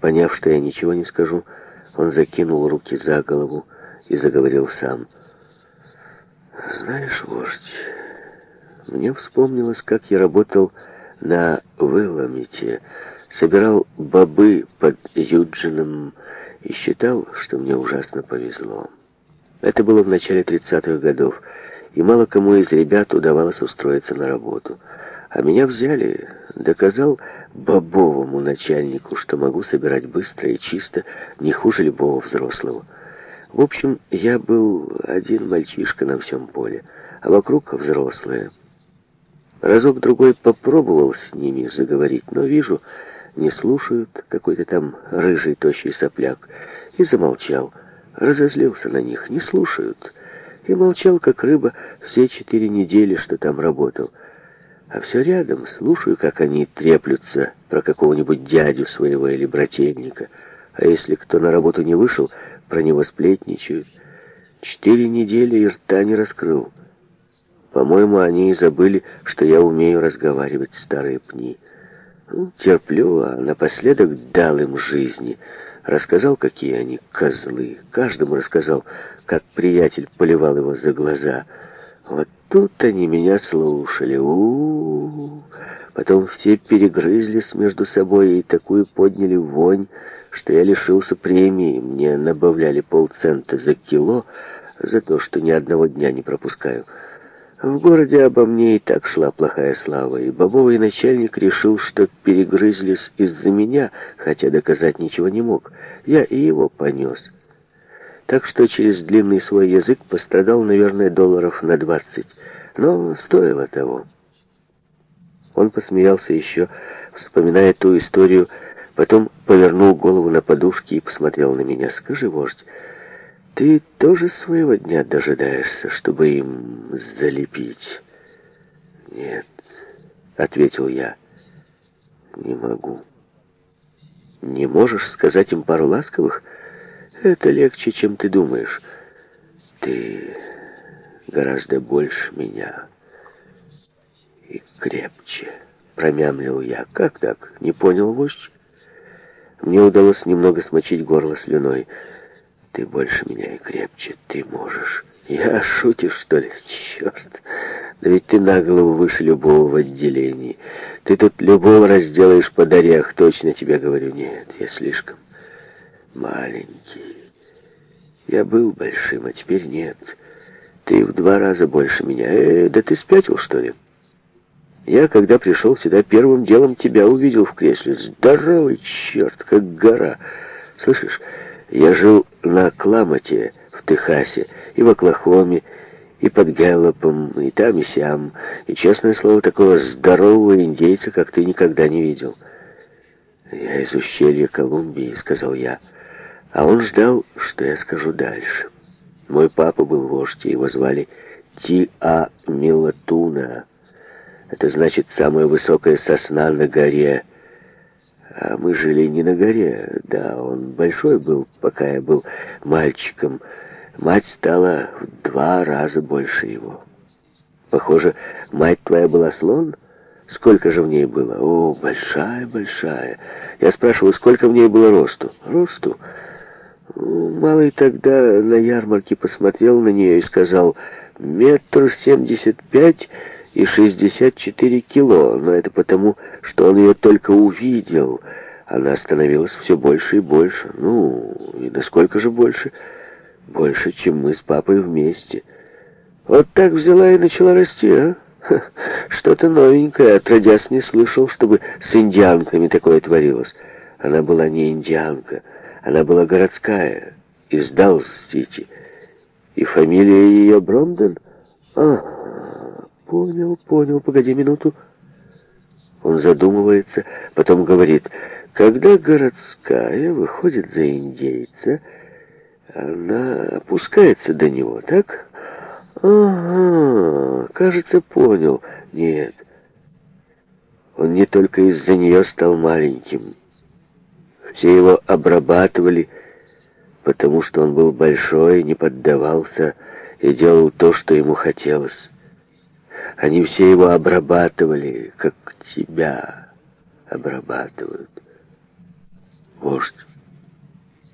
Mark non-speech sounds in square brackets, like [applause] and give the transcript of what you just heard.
Поняв, что я ничего не скажу, он закинул руки за голову и заговорил сам. «Знаешь, вождь, мне вспомнилось, как я работал на выломите, собирал бобы под Юджином и считал, что мне ужасно повезло. Это было в начале 30-х годов, и мало кому из ребят удавалось устроиться на работу». А меня взяли, доказал бобовому начальнику, что могу собирать быстро и чисто, не хуже любого взрослого. В общем, я был один мальчишка на всем поле, а вокруг взрослые. Разок-другой попробовал с ними заговорить, но вижу, не слушают какой-то там рыжий тощий сопляк, и замолчал. Разозлился на них, не слушают. И молчал, как рыба, все четыре недели, что там работал а все рядом, слушаю, как они треплются про какого-нибудь дядю своего или брательника. А если кто на работу не вышел, про него сплетничают. Четыре недели и рта не раскрыл. По-моему, они и забыли, что я умею разговаривать, старые пни. Ну, терплю, а напоследок дал им жизни. Рассказал, какие они козлы. Каждому рассказал, как приятель поливал его за глаза — вот тут они меня слушали. У -у -у. Потом все перегрызлись между собой и такую подняли вонь, что я лишился премии. Мне набавляли полцента за кило за то, что ни одного дня не пропускаю. В городе обо мне и так шла плохая слава, и бобовый начальник решил, что перегрызлись из-за меня, хотя доказать ничего не мог. Я и его понес так что через длинный свой язык пострадал, наверное, долларов на двадцать. Но стоило того. Он посмеялся еще, вспоминая ту историю, потом повернул голову на подушке и посмотрел на меня. «Скажи, вождь, ты тоже своего дня дожидаешься, чтобы им залепить?» «Нет», — ответил я, — «не могу». «Не можешь сказать им пару ласковых?» Это легче, чем ты думаешь. Ты гораздо больше меня и крепче, промямлил я. Как так? Не понял, вождь? Мне удалось немного смочить горло слюной. Ты больше меня и крепче, ты можешь. Я шутишь, что ли? Черт! Да ведь ты на голову выше любого в отделении. Ты тут любого разделаешь по дарях. точно тебе говорю. Нет, я слишком маленький. Я был большим, а теперь нет. Ты в два раза больше меня. Э, да ты спятил, что ли? Я, когда пришел сюда, первым делом тебя увидел в кресле. Здоровый черт, как гора. Слышишь, я жил на Кламате в Техасе и в Оклахоме, и под Гэллопом, и там, и сям. И, честное слово, такого здорового индейца, как ты, никогда не видел. «Я из ущелья Колумбии», — сказал я. А он ждал, что я скажу дальше. Мой папа был вождь, его звали Тиа Милатуна. Это значит самая высокая сосна на горе. А мы жили не на горе, да, он большой был, пока я был мальчиком. Мать стала в два раза больше его. Похоже, мать твоя была слон? Сколько же в ней было? О, большая, большая. Я спрашиваю, сколько в ней было росту? Росту? Малый тогда на ярмарке посмотрел на нее и сказал, «Метр семьдесят пять и шестьдесят четыре кило, но это потому, что он ее только увидел. Она становилась все больше и больше. Ну, и насколько же больше? Больше, чем мы с папой вместе. Вот так взяла и начала расти, а?» [laughs] Что-то новенькое, отродясь не слышал, чтобы с индианками такое творилось. Она была не индианка, она была городская, из Далс-Сити. И фамилия ее Бромден? Ага, понял, понял, погоди минуту. Он задумывается, потом говорит, когда городская выходит за индейца, она опускается до него, так? Ага, кажется, понял. Нет, он не только из-за нее стал маленьким. Все его обрабатывали, потому что он был большой, не поддавался и делал то, что ему хотелось. Они все его обрабатывали, как тебя обрабатывают. Вождь.